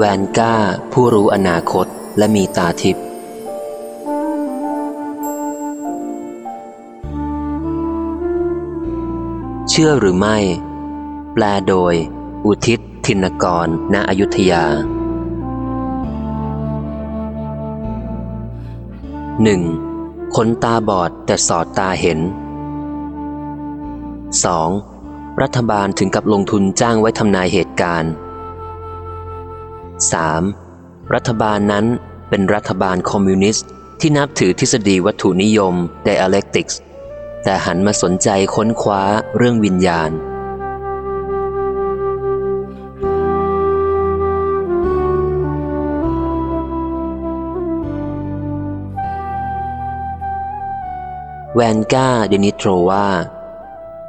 แวนก้า ผู้รู้อนาคตและมีตาทิพย์เชื่อหรือไม่ แปลโดย อุทิศทินกร ณอยุธยา 1. คนตาบอดแต่สอดตาเห็น 2. รัฐบาลถึงกับลงทุนจ้างไว้ทำนายเหตุการณ์ 3. รัฐบาลนั้นเป็นรัฐบาลคอมมิวนิสต์ ที่นับถือทฤษฎีวัตถุนิยม dialectics แต่หันมาสนใจค้นคว้าเรื่องวิญญาณ แวนก้าเดนิโตรวา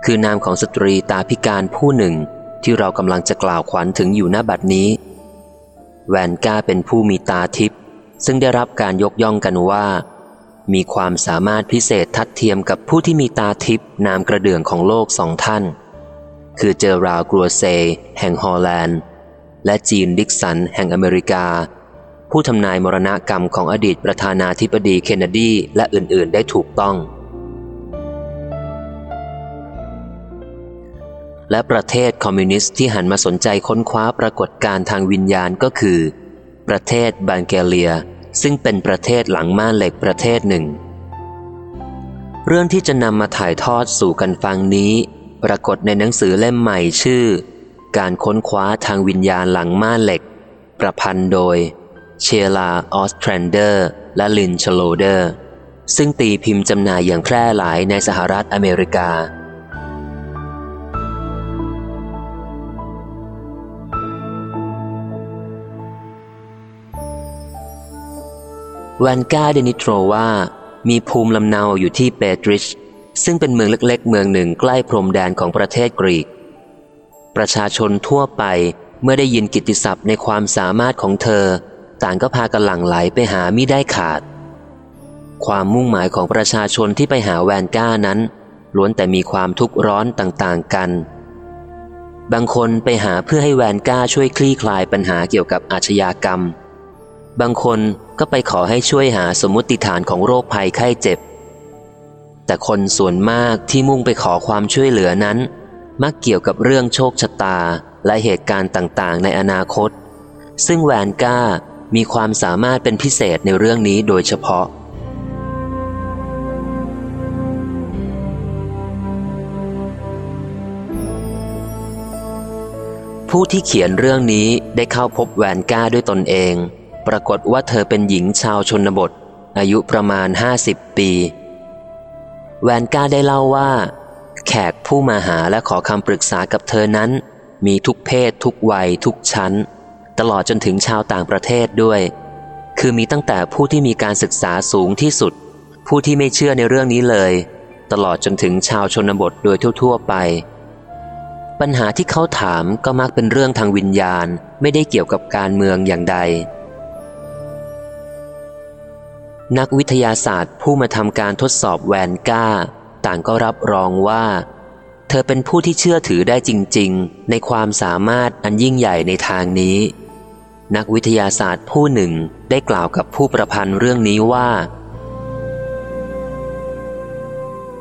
คือนามของสตรีตาพิการผู้หนึ่งที่เรากำลังจะกล่าวขวัญถึงอยู่หน้าบัดนี้ แวนก้าเป็นผู้มีตาทิพย์ซึ่งได้รับการยกย่องกันว่า มีความสามารถพิเศษทัดเทียมกับผู้ที่มีตาทิพย์นามกระเดื่องของโลกสองท่าน คือเจอราร์ดครัวเซ แห่งฮอลแลนด์ และจีนดิกสันแห่งอเมริกา ผู้ทำนายมรณกรรมของอดีตประธานาธิบดีเคนเนดีและอื่นๆ ได้ถูกต้อง และประเทศคอมมิวนิสต์ที่หันมาสนใจค้นคว้าปรากฏการทางวิญญาณก็คือ ประเทศบัลแกเรีย ซึ่งเป็นประเทศหลังม่านเหล็กประเทศหนึ่ง เรื่องที่จะนำมาถ่ายทอดสู่กันฟังนี้ ปรากฏในหนังสือเล่มใหม่ชื่อ การค้นคว้าทางวิญญาณหลังม่านเหล็ก ประพันธ์โดย ชีลาออสแทรนเดอร์ และลินชโรเดอร์ ซึ่งตีพิมพ์จำหน่ายอย่างแพร่หลายในสหรัฐอเมริกา แวนกาเดนิโตรว่ามีภูมิลำเนาอยู่ที่เปตริช ซึ่งเป็นเมืองเล็กๆ เมืองหนึ่งใกล้พรมแดนของประเทศกรีก ประชาชนทั่วไปเมื่อได้ยินกิตติศัพท์ในความสามารถของเธอ ต่างก็พากันหลั่งไหลไปหามิได้ขาด ความมุ่งหมายของประชาชนที่ไปหาแวนก้านั้น ล้วนแต่มีความทุกข์ร้อนต่างๆกัน บางคนไปหาเพื่อให้แวนก้าช่วยคลี่คลายปัญหาเกี่ยวกับอาชญากรรม บางคน ก็ไปขอให้ช่วยหาสมมติฐานของโรคภัยไข้เจ็บ แต่คนส่วนมากที่มุ่งไปขอความช่วยเหลือนั้น มักเกี่ยวกับเรื่องโชคชะตาและเหตุการณ์ต่างๆ ในอนาคต ซึ่งแวนก้ามีความสามารถเป็นพิเศษในเรื่องนี้โดยเฉพาะ ผู้ที่เขียนเรื่องนี้ได้เข้าพบแวนก้าด้วยตนเอง ปรากฏว่าเธอเป็นหญิงชาวชนบท อายุประมาณ 50 ปี แวนก้าได้เล่าว่า แขกผู้มาหาและขอคำปรึกษากับเธอนั้น มีทุกเพศ ทุกวัย ทุกชั้น ตลอดจนถึงชาวต่างประเทศด้วย คือมีตั้งแต่ผู้ที่มีการศึกษาสูงที่สุด ผู้ที่ไม่เชื่อในเรื่องนี้เลย ตลอดจนถึงชาวชนบทโดยทั่ว ๆ ไปปัญหาที่เขาถามก็มักเป็นเรื่องทางวิญญาณ ไม่ได้เกี่ยวกับการเมืองอย่างใด นักวิทยาศาสตร์ผู้มาทำการทดสอบแวนก้า ต่างก็รับรองว่า เธอเป็นผู้ที่เชื่อถือได้จริง ๆ ในความสามารถอันยิ่งใหญ่ในทางนี้ นักวิทยาศาสตร์ผู้หนึ่งได้กล่าวกับผู้ประพันธ์เรื่องนี้ว่า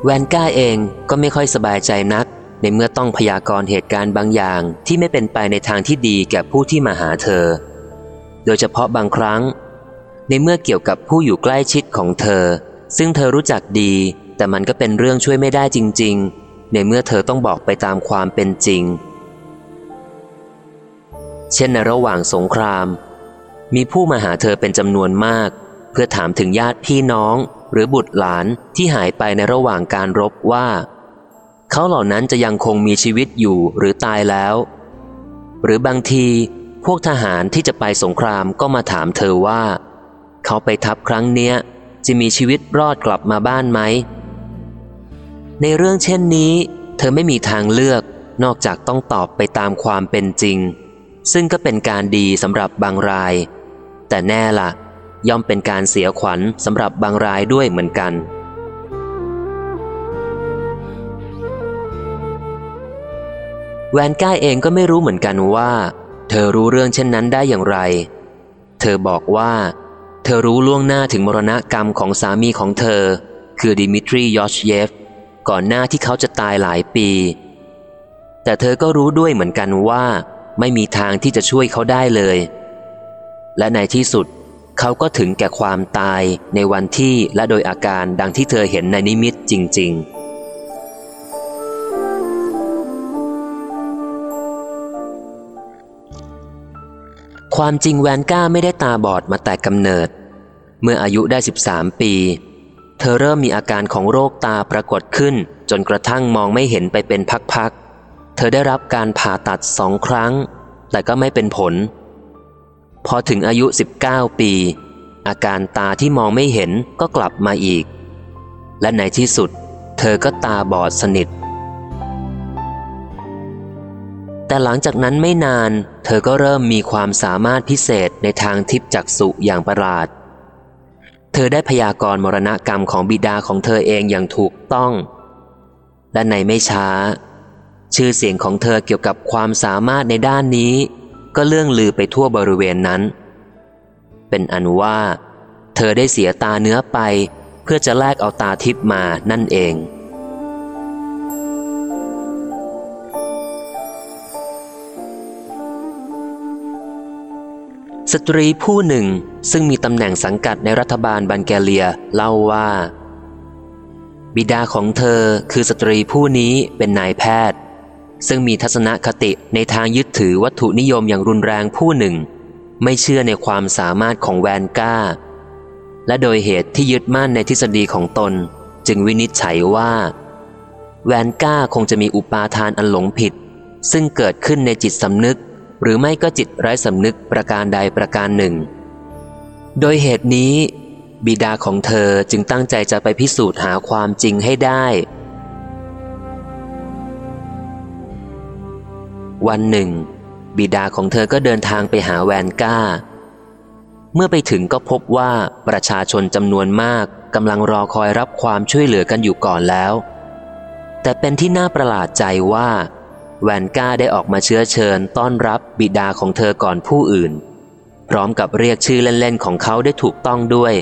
แวนก้าเองก็ไม่ค่อยสบายใจนัก ในเมื่อต้องพยากรณ์เหตุการณ์บางอย่างที่ไม่เป็นไปในทางที่ดีแก่ผู้ที่มาหาเธอ โดยเฉพาะบางครั้ง ในเมื่อเกี่ยวกับผู้อยู่ใกล้ชิดของเธอ ซึ่งเธอรู้จักดี แต่มันก็เป็นเรื่องช่วยไม่ได้จริง ๆ ในเมื่อเธอต้องบอกไปตามความเป็นจริง เช่นในระหว่างสงคราม มีผู้มาหาเธอเป็นจำนวนมาก เพื่อถามถึงญาติพี่น้อง หรือบุตรหลานที่หายไปในระหว่างการรบว่า เขาเหล่านั้นจะยังคงมีชีวิตอยู่หรือตายแล้ว หรือบางทีพวกทหารที่จะไปสงครามก็มาถามเธอว่า เขาไปทัพครั้งเนี้ย จะมีชีวิตรอดกลับมาบ้านไหม ในเรื่องเช่นนี้ เธอไม่มีทางเลือกนอกจากต้องตอบไปตามความเป็นจริง ซึ่งก็เป็นการดีสำหรับบางราย แต่แน่ละ่ะ ย่อมเป็นการเสียขวัญสำหรับบางรายด้วยเหมือนกันแวนก้าเองก็ไม่รู้เหมือนกันว่า เธอรู้เรื่องเช่นนั้นได้อย่างไร เธอบอกว่า ธอรู้ล่วงหน้าถึงมรณะกรรมของสามีของเธอ คือดิมิทรียอชเยฟ ก่อนหน้าที่เขาจะตายหลายปี แต่เธอก็รู้ด้วยเหมือนกันว่า ไม่มีทางที่จะช่วยเขาได้เลย และในที่สุดเขาก็ถึงแก่ความตายในวันที่และโดยอาการดังที่เธอเห็นในนิมิตจริง ๆความจริงแวนก้าไม่ได้ตาบอดมาแต่กำเนิด เมื่ออายุได้ 13 ปี เธอเริ่มมีอาการของโรคตาปรากฏขึ้น จนกระทั่งมองไม่เห็นไปเป็นพักๆ เธอได้รับการผ่าตัดสองครั้ง แต่ก็ไม่เป็นผล พอถึงอายุ 19 ปี อาการตาที่มองไม่เห็นก็กลับมาอีก และในที่สุด เธอก็ตาบอดสนิท แต่หลังจากนั้นไม่นาน เธอก็เริ่มมีความสามารถพิเศษในทางทิพจักษุอย่างประหลาด ธอได้พยากรณ์มรณกรรมของบิดาของเธอเองอย่างถูกต้อง และในไม่ช้า ชื่อเสียงของเธอเกี่ยวกับความสามารถในด้านนี้ ก็เลื่องลือไปทั่วบริเวณนั้น เป็นอันว่า เธอได้เสียตาเนื้อไป เพื่อจะแลกเอาตาทิพมานั่นเอง สตรีผู้หนึ่งซึ่งมีตำแหน่งสังกัดในรัฐบาลบันแกเลียเล่าว่า บิดาของเธอคือสตรีผู้นี้เป็นนายแพทย์ ซึ่งมีทัศนคติในทางยึดถือวัตถุนิยมอย่างรุนแรงผู้หนึ่ง ไม่เชื่อในความสามารถของแวนก้า และโดยเหตุที่ยึดมั่นในทฤษฎีของตน จึงวินิจฉัยว่า แวนก้าคงจะมีอุปาทานอันหลงผิด ซึ่งเกิดขึ้นในจิตสำนึก หรือไม่ก็จิตไร้สำนึกประการใดประการหนึ่ง โดยเหตุนี้ บิดาของเธอจึงตั้งใจจะไปพิสูจน์หาความจริงให้ได้ วันหนึ่ง บิดาของเธอก็เดินทางไปหาแวนก้า เมื่อไปถึงก็พบว่าประชาชนจำนวนมากกำลังรอคอยรับความช่วยเหลือกันอยู่ก่อนแล้ว แต่เป็นที่น่าประหลาดใจว่า แวนก้าได้ออกมาเชื้อเชิญต้อนรับบิดาของเธอก่อนผู้อื่น พร้อมกับเรียกชื่อเล่นๆของเขาได้ถูกต้องด้วย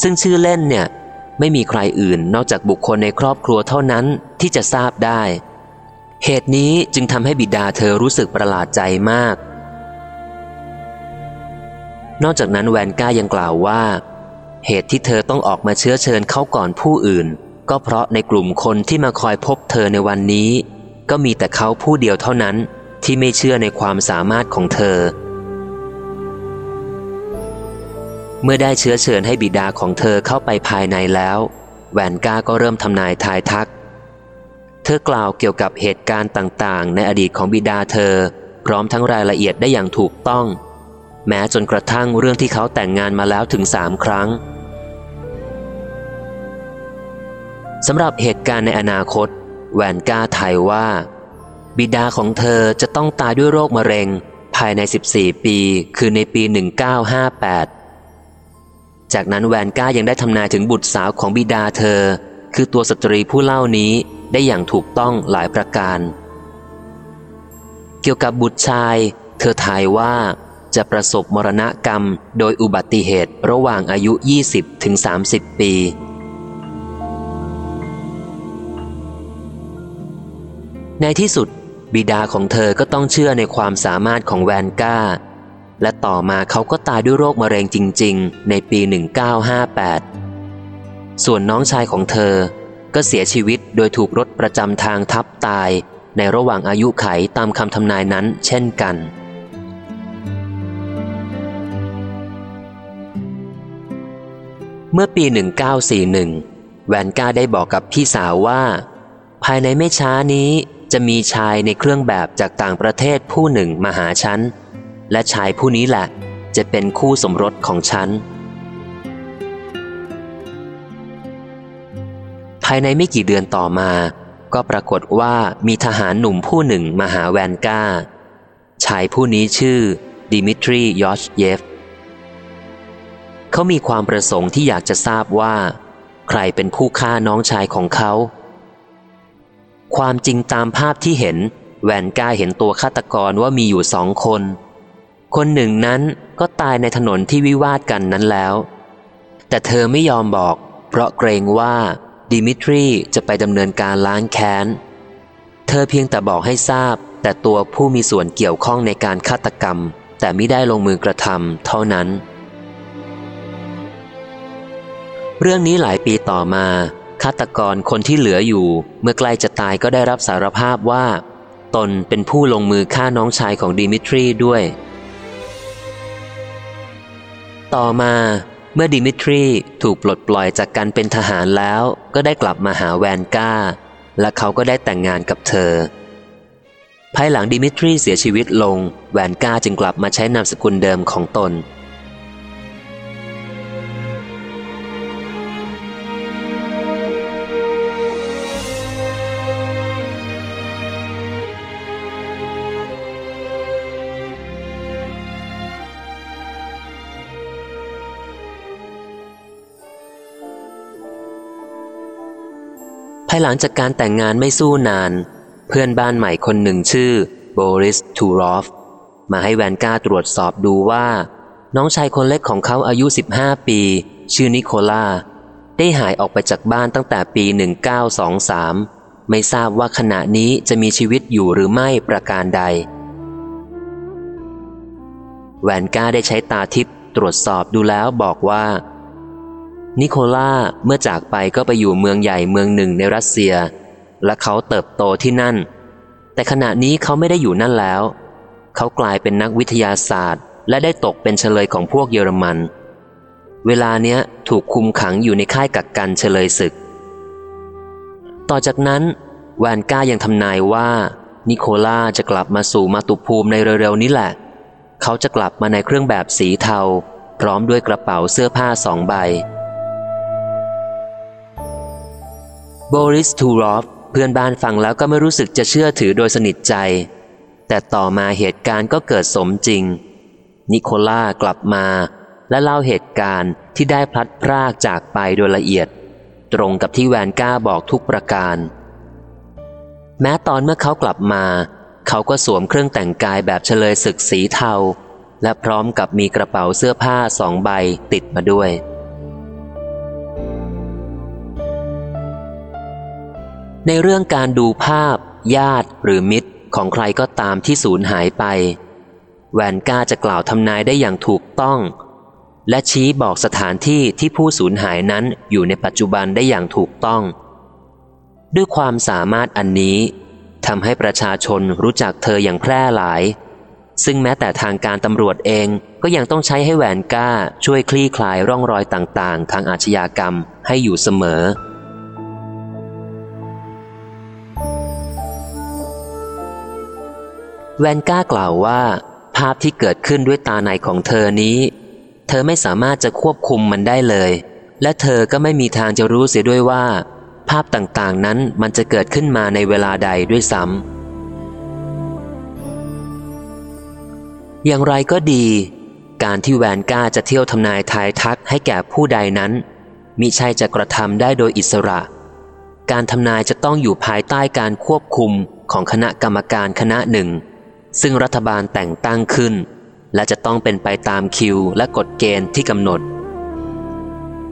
ซึ่งชื่อเล่นเนี่ยไม่มีใครอื่นนอกจากบุคคลในครอบครัวเท่านั้นที่จะทราบได้ เหตุนี้จึงทำให้บิดาเธอรู้สึกประหลาดใจมาก นอกจากนั้นแวนก้ายังกล่าวว่า เหตุที่เธอต้องออกมาเชื้อเชิญเขาก่อนผู้อื่น ก็เพราะในกลุ่มคนที่มาคอยพบเธอในวันนี้ ก็มีแต่เขาผู้เดียวเท่านั้นที่ไม่เชื่อในความสามารถของเธอ เมื่อได้เชื้อเชิญให้บิดาของเธอเข้าไปภายในแล้ว แวนก้าก็เริ่มทำนายทายทัก เธอกล่าวเกี่ยวกับเหตุการณ์ต่างๆ ในอดีตของบิดาเธอ พร้อมทั้งรายละเอียดได้อย่างถูกต้อง แม้จนกระทั่งเรื่องที่เขาแต่งงานมาแล้วถึงสามครั้งสำหรับเหตุการณ์ในอนาคต แวนก้าทายว่า บิดาของเธอจะต้องตายด้วยโรคมะเร็ง ภายใน 14 ปี คือในปี 1958 จากนั้นแวนก้ายังได้ทำนายถึงบุตรสาวของบิดาเธอ คือตัวสตรีผู้เล่านี้ได้อย่างถูกต้องหลายประการ เกี่ยวกับบุตรชาย เธอทายว่าจะประสบมรณกรรมโดยอุบัติเหตุระหว่างอายุ 20ถึง30 ปี ในที่สุด บิดาของเธอก็ต้องเชื่อในความสามารถของแวนก้า และต่อมาเขาก็ตายด้วยโรคมะเร็งจริง ๆ ในปี 1958 ส่วนน้องชายของเธอก็เสียชีวิตโดยถูกรถประจำทางทับตายในระหว่างอายุไขตามคำทำนายนั้นเช่นกัน เมื่อปี 1941 แวนก้าได้บอกกับพี่สาวว่า ภายในไม่ช้านี้ จะมีชายในเครื่องแบบจากต่างประเทศผู้หนึ่งมาหาฉัน และชายผู้นี้แหละ จะเป็นคู่สมรสของฉัน ภายในไม่กี่เดือนต่อมา ก็ปรากฏว่ามีทหารหนุ่มผู้หนึ่งมาหาแวนก้า ชายผู้นี้ชื่อดิมิทรียอชเยฟเขามีความประสงค์ที่อยากจะทราบว่า ใครเป็นผู้ฆ่าน้องชายของเขา ความจริงตามภาพที่เห็น แวนก้าเห็นตัวฆาตกรว่ามีอยู่สองคน คนหนึ่งนั้นก็ตายในถนนที่วิวาทกันนั้นแล้ว แต่เธอไม่ยอมบอก เพราะเกรงว่าดิมิทรีจะไปดำเนินการล้างแค้น เธอเพียงแต่บอกให้ทราบ แต่ตัวผู้มีส่วนเกี่ยวข้องในการฆาตกรรม แต่ไม่ได้ลงมือกระทำเท่านั้น เรื่องนี้หลายปีต่อมา ฆาตกรคนที่เหลืออยู่ เมื่อใกล้จะตายก็ได้รับสารภาพว่า ตนเป็นผู้ลงมือฆ่าน้องชายของดิมิทรีด้วย ต่อมาเมื่อดิมิทรีถูกปลดปล่อยจากการเป็นทหารแล้วก็ได้กลับมาหาแวนก้า และเขาก็ได้แต่งงานกับเธอ ภายหลังดิมิทรีเสียชีวิตลง แวนก้าจึงกลับมาใช้นามสกุลเดิมของตน ภายหลังจากการแต่งงานไม่สู้นาน เพื่อนบ้านใหม่คนหนึ่งชื่อโบริสทูรอฟมาให้แวนก้าตรวจสอบดูว่า น้องชายคนเล็กของเขาอายุ 15 ปี ชื่อนิโคลาได้หายออกไปจากบ้านตั้งแต่ปี 1923 ไม่ทราบว่าขณะนี้จะมีชีวิตอยู่หรือไม่ประการใด แวนก้าได้ใช้ตาทิพย์ตรวจสอบดูแล้วบอกว่า นิโคล่าเมื่อจากไปก็ไปอยู่เมืองใหญ่เมืองหนึ่งในรัสเซีย และเขาเติบโตที่นั่น แต่ขณะนี้เขาไม่ได้อยู่นั่นแล้ว เขากลายเป็นนักวิทยาศาสตร์ และได้ตกเป็นเฉลยของพวกเยอรมัน เวลาเนี้ยถูกคุมขังอยู่ในค่ายกักกันเฉลยศึก ต่อจากนั้นแวนก้ายังทำนายว่า นิโคล่าจะกลับมาสู่มาตุภูมิในเร็วๆนี้แหละ เขาจะกลับมาในเครื่องแบบสีเทา พร้อมด้วยกระเป๋าเสื้อผ้าสองใบ โบริสทูรอฟเพื่อนบ้านฟังแล้วก็ไม่รู้สึกจะเชื่อถือโดยสนิทใจ แต่ต่อมาเหตุการณ์ก็เกิดสมจริง นิโคล่ากลับมา และเล่าเหตุการณ์ที่ได้พลัดพรากจากไปโดยละเอียด ตรงกับที่แวนก้าบอกทุกประการ แม้ตอนเมื่อเขากลับมา เขาก็สวมเครื่องแต่งกายแบบเฉลยศึกสีเทา และพร้อมกับมีกระเป๋าเสื้อผ้าสองใบติดมาด้วย ในเรื่องการดูภาพ ญาติหรือมิตรของใครก็ตามที่สูญหายไป แวนก้าจะกล่าวทำนายได้อย่างถูกต้อง และชี้บอกสถานที่ที่ผู้สูญหายนั้นอยู่ในปัจจุบันได้อย่างถูกต้อง ด้วยความสามารถอันนี้ทำให้ประชาชนรู้จักเธออย่างแพร่หลาย ซึ่งแม้แต่ทางการตำรวจเองก็ยังต้องใช้ให้แวนก้าช่วยคลี่คลายร่องรอยต่างๆ ทางอาชญากรรมให้อยู่เสมอ แวนก้ากล่าวว่า ภาพที่เกิดขึ้นด้วยตาในของเธอนี้ เธอไม่สามารถจะควบคุมมันได้เลย และเธอก็ไม่มีทางจะรู้เสียด้วยว่า ภาพต่างๆนั้นมันจะเกิดขึ้นมาในเวลาใดด้วยซ้ำอย่างไรก็ดี การที่แวนก้าจะเที่ยวทำนายทายทักให้แก่ผู้ใดนั้นมิใช่จะกระทำได้โดยอิสระ การทำนายจะต้องอยู่ภายใต้การควบคุมของคณะกรรมการคณะหนึ่ง ซึ่งรัฐบาลแต่งตั้งขึ้น และจะต้องเป็นไปตามคิวและกฎเกณฑ์ที่กำหนด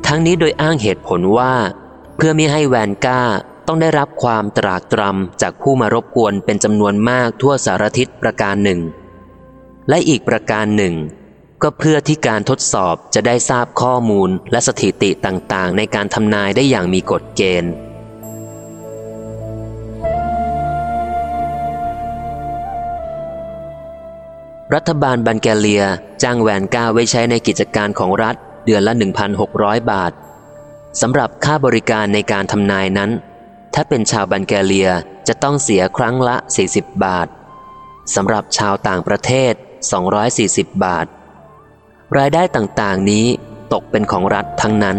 ทั้งนี้โดยอ้างเหตุผลว่า เพื่อไม่ให้แวนก้าต้องได้รับความตรากตรำจากผู้มารบกวนเป็นจำนวนมากทั่วสารทิศประการหนึ่ง และอีกประการหนึ่ง ก็เพื่อที่การทดสอบจะได้ทราบข้อมูลและสถิติต่างๆ ในการทำนายได้อย่างมีกฎเกณฑ์ รัฐบาลบันแกเลียจ้างแวนก้าไว้ใช้ในกิจการของรัฐเดือนละ 1,600 บาทสำหรับค่าบริการในการทำนายนั้น ถ้าเป็นชาวบันแกเลียจะต้องเสียครั้งละ 40 บาทสำหรับชาวต่างประเทศ 240 บาท รายได้ต่างๆนี้ตกเป็นของรัฐทั้งนั้น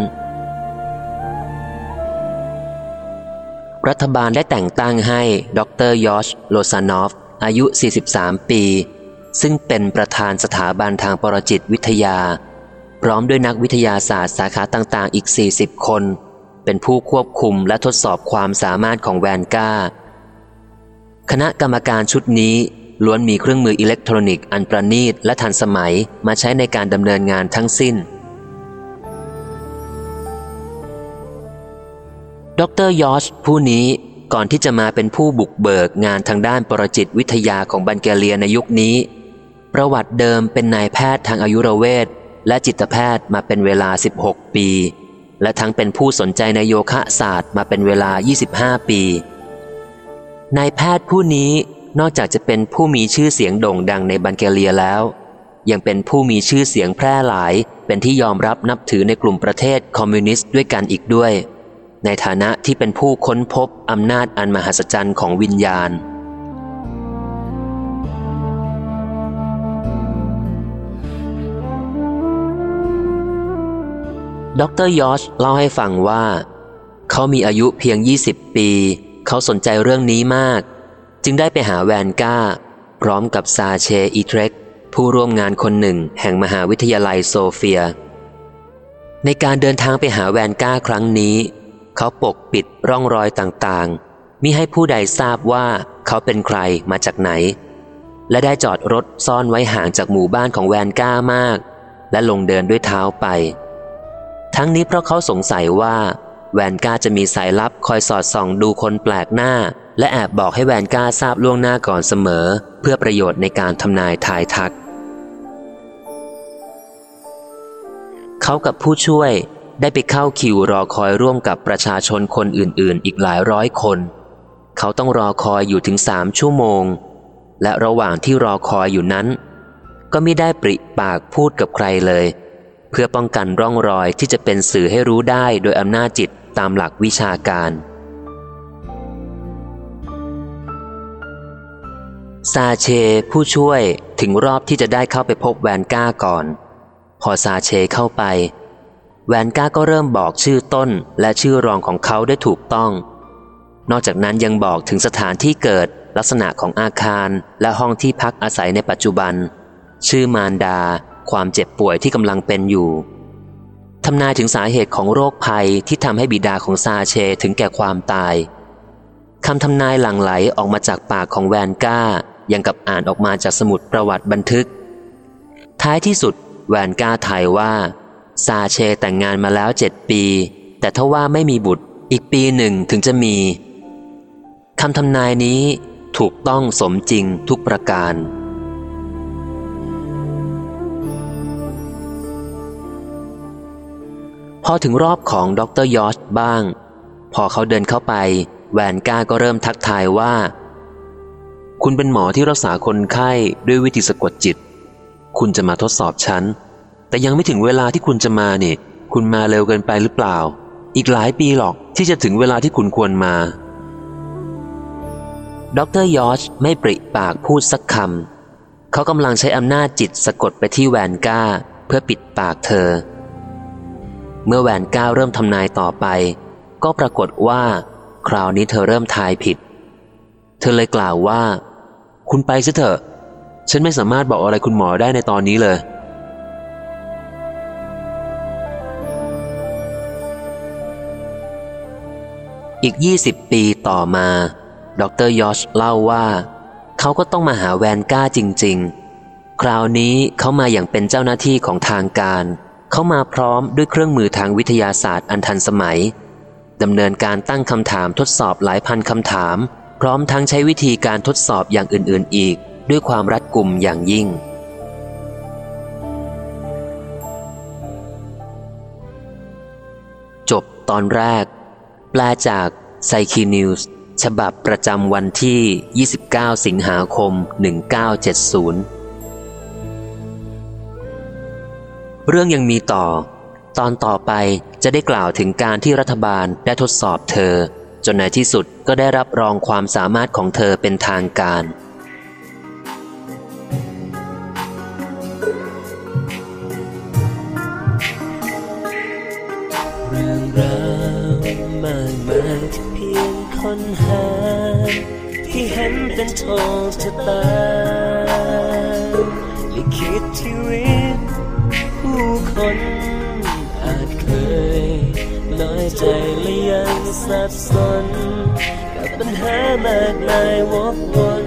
รัฐบาลได้แต่งตั้งให้ดรยอชโลซานอฟ อายุ 43 ปี ซึ่งเป็นประธานสถาบันทางปรจิตวิทยา พร้อมด้วยนักวิทยาศาสตร์สาขาต่างๆ อีก 40 คน เป็นผู้ควบคุมและทดสอบความสามารถของแวนก้า คณะกรรมการชุดนี้ล้วนมีเครื่องมืออิเล็กทรอนิกส์อันประณีตและทันสมัยมาใช้ในการดำเนินงานทั้งสิ้น ดรยอชผู้นี้ก่อนที่จะมาเป็นผู้บุกเบิกงานทางด้านปรจิตวิทยาของบันเกเลียในยุคนี้ ประวัติเดิมเป็นนายแพทย์ทางอายุรเวทและจิตแพทย์มาเป็นเวลา 16 ปี และทั้งเป็นผู้สนใจในโยคะศาสตร์มาเป็นเวลา 25 ปี นายแพทย์ผู้นี้นอกจากจะเป็นผู้มีชื่อเสียงโด่งดังในบันเกเลียแล้ว ยังเป็นผู้มีชื่อเสียงแพร่หลาย เป็นที่ยอมรับนับถือในกลุ่มประเทศคอมมิวนิสต์ด้วยกันอีกด้วย ในฐานะที่เป็นผู้ค้นพบอำนาจอันมหัศจรรย์ของวิญญาณ ดรยอชเล่าให้ฟังว่า เขามีอายุเพียง 20 ปี เขาสนใจเรื่องนี้มาก จึงได้ไปหาแวนก้า พร้อมกับซาเชอีเทรกผู้ร่วมงานคนหนึ่งแห่งมหาวิทยาลัยโซเฟีย ในการเดินทางไปหาแวนก้าครั้งนี้ เขาปกปิดร่องรอยต่างๆมิให้ผู้ใดทราบว่าเขาเป็นใครมาจากไหน และได้จอดรถซ่อนไว้ห่างจากหมู่บ้านของแวนก้ามาก และลงเดินด้วยเท้าไป ทั้งนี้เพราะเขาสงสัยว่า แวนก้าจะมีสายลับคอยสอดส่องดูคนแปลกหน้า และแอบบอกให้แวนก้าทราบล่วงหน้าก่อนเสมอ เพื่อประโยชน์ในการทำนายทายทัก เขากับผู้ช่วยได้ไปเข้าคิวรอคอยร่วมกับประชาชนคนอื่น ๆ อีกหลายร้อยคน เขาต้องรอคอยอยู่ถึงสามชั่วโมง และระหว่างที่รอคอยอยู่นั้น ก็ไม่ได้ปริปากพูดกับใครเลย เพื่อป้องกันร่องรอยที่จะเป็นสื่อให้รู้ได้โดยอำนาจจิตตามหลักวิชาการ ซาเชผู้ช่วยถึงรอบที่จะได้เข้าไปพบแวนก้าก่อน พอซาเชเข้าไป แวนก้าก็เริ่มบอกชื่อต้นและชื่อรองของเขาได้ถูกต้อง นอกจากนั้นยังบอกถึงสถานที่เกิดลักษณะของอาคารและห้องที่พักอาศัยในปัจจุบัน ชื่อมารดา ความเจ็บป่วยที่กำลังเป็นอยู่ทำนายถึงสาเหตุของโรคภัยที่ทำให้บิดาของซาเชถึงแก่ความตายคำทำนายหลั่งไหลออกมาจากปากของแวนก้ายังกับอ่านออกมาจากสมุดประวัติบันทึก ท้ายที่สุดแวนก้าทายว่า ซาเชแต่งงานมาแล้วเจ็ดปี แต่ทว่าไม่มีบุตรอีกปีหนึ่งถึงจะมีคำทำนายนี้ถูกต้องสมจริงทุกประการ พอถึงรอบของดรยอชบ้าง พอเขาเดินเข้าไป แวนก้าก็เริ่มทักทายว่า คุณเป็นหมอที่รักษาคนไข้ด้วยวิธีสะกดจิต คุณจะมาทดสอบฉัน แต่ยังไม่ถึงเวลาที่คุณจะมาเนี่ยคุณมาเร็วเกินไปหรือเปล่า อีกหลายปีหรอกที่จะถึงเวลาที่คุณควรมาดรยอชไม่ปริปากพูดสักคำ เขากำลังใช้อำนาจจิตสะกดไปที่แวนก้า เพื่อปิดปากเธอ เมื่อแวนก้าเริ่มทำนายต่อไป ก็ปรากฏว่า คราวนี้เธอเริ่มทายผิด เธอเลยกล่าวว่า คุณไปซะเถอะ ฉันไม่สามารถบอกอะไรคุณหมอได้ในตอนนี้เลย อีก 20 ปีต่อมา ดรยอชเล่าว่า เขาก็ต้องมาหาแวนก้าจริง ๆ คราวนี้เขามาอย่างเป็นเจ้าหน้าที่ของทางการเขามาพร้อมด้วยเครื่องมือทางวิทยาศาสตร์อันทันสมัยดำเนินการตั้งคำถามทดสอบหลายพันคำถาม พร้อมทั้งใช้วิธีการทดสอบอย่างอื่น ๆ อีก ด้วยความรัดกุมอย่างยิ่ง จบตอนแรก แปลจากไซคีนิวส์ฉบับประจำวันที่ 29 สิงหาคม 1970 เรื่องยังมีต่อ ตอนต่อไปจะได้กล่าวถึงการที่รัฐบาลได้ทดสอบเธอ จนในที่สุดก็ได้รับรองความสามารถของเธอเป็นทางการเรื่องราวมากมายที่เพียงค้นหา ที่เห็นเป็นโชคชะตา สับสน กับปัญหามากมายวกวน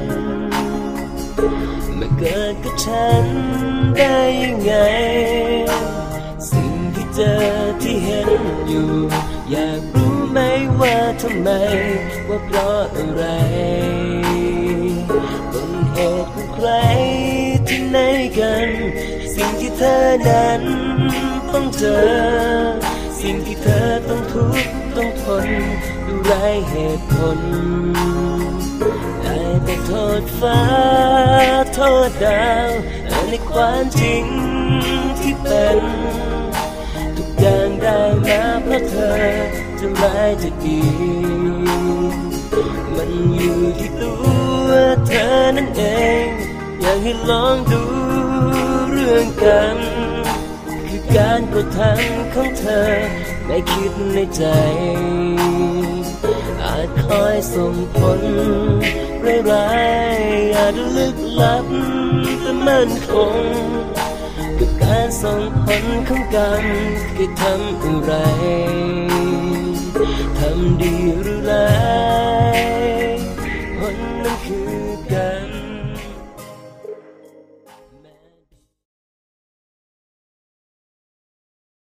มาเกิดกับฉันได้ยังไง สิ่งที่เจอที่เห็นอยู่ อยากรู้ไหมว่าทำไม ว่าเพราะอะไรต้นเหตุของใครที่ไหนกัน สิ่งที่เธอนั้นต้องเจอ สิ่งที่เธอต้องทุกข์ ต้องทนดูไรเหตุผลได้แต่โทษฟ้า โทษดาวในความจริงที่เป็น ทุกอย่างได้มาเพราะเธอจะร้ายจะดี มันอยู่ที่ตัวเธอนั่นเอง อยากให้ลองดูเรื่องกัน คือการกระทำของเธอ ได้คิดในใจ อาจคอยส่งผลร้ายๆอาจลึกลับแต่มั่นคง กับการส่งผลของกันคือทำอะไรทำดีหรือร้าย